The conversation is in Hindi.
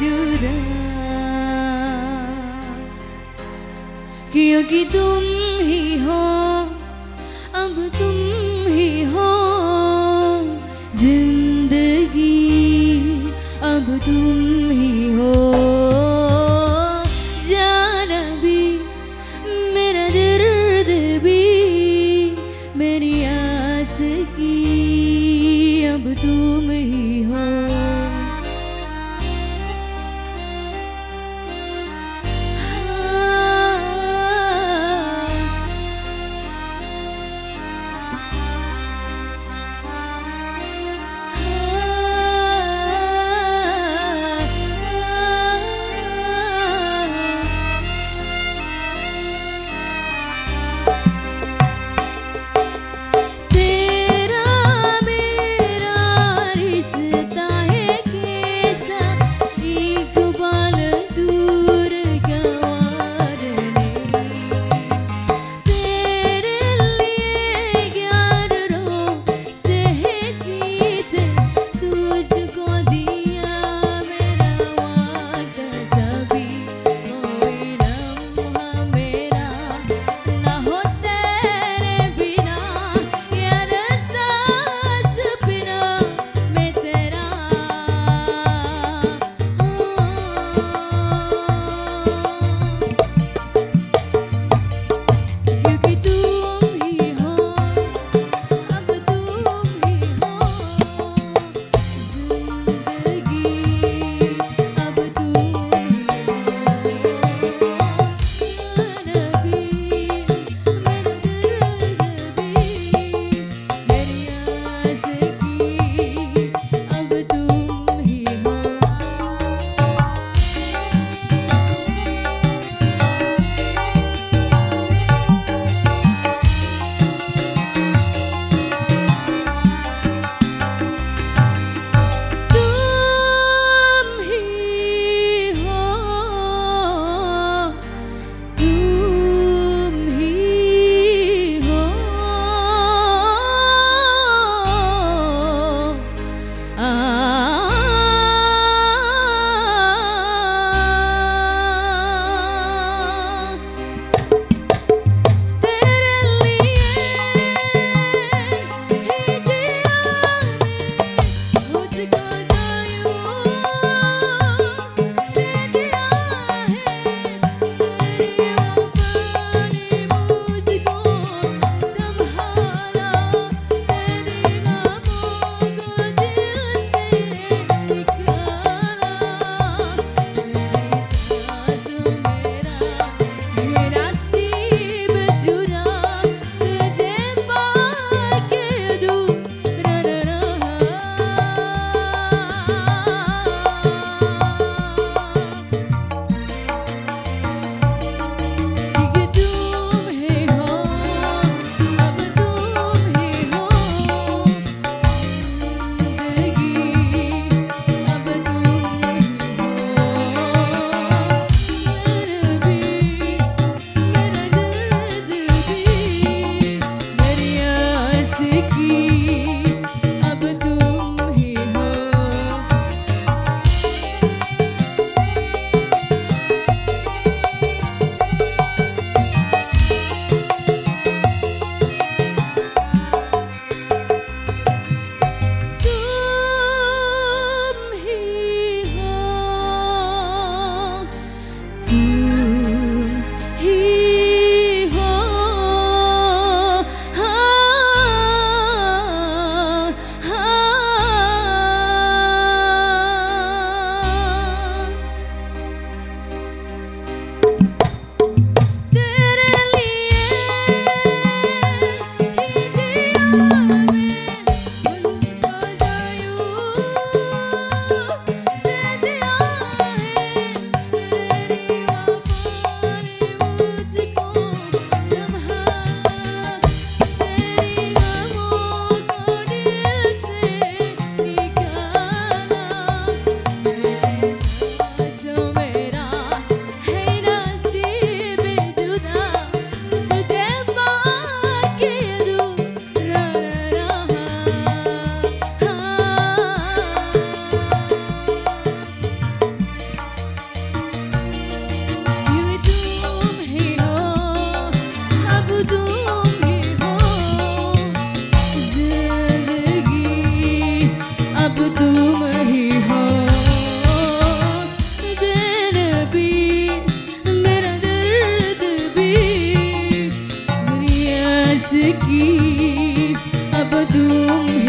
जुदा। क्योंकि तुम ही हो, अब तुम ही हो। ज़िंदगी, अब तुम ही हो। जाना भी, मेरा दर्द भी, मेरी आस की, अब तुम ही हो की अब तुम